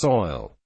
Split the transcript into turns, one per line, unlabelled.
soil.